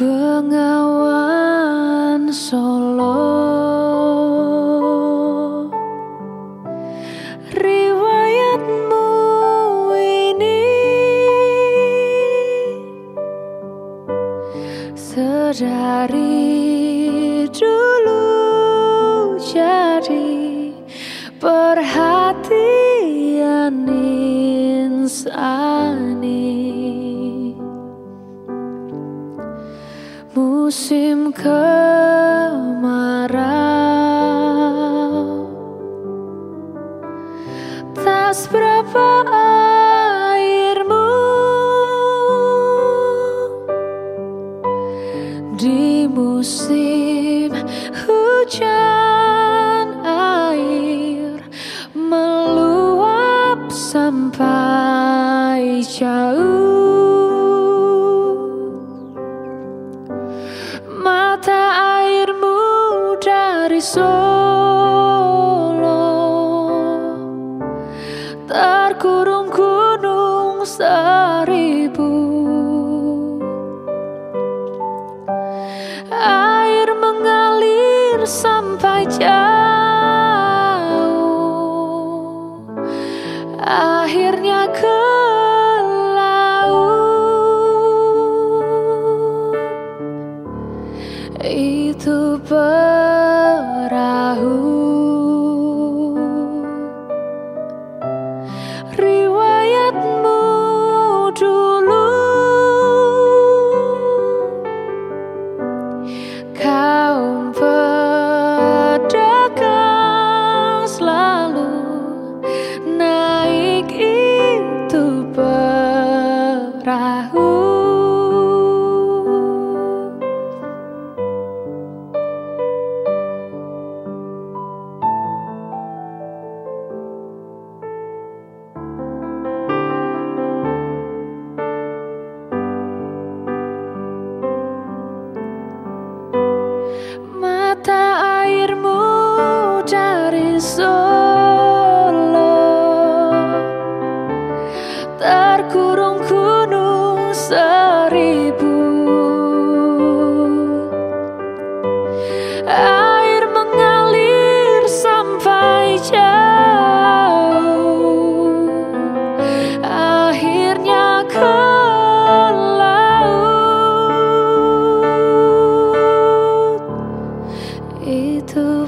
Bengawan Solo. Riwayatmu ini Sedari dulu jadi perhatian insani musim kemarau. Tak seberapa airmu? Di musim Terkurung gunung perahu. Mata airmu dari Solo terkurungku seribu. Air mengalir sampai jauh. Akhirnya ke laut. Itu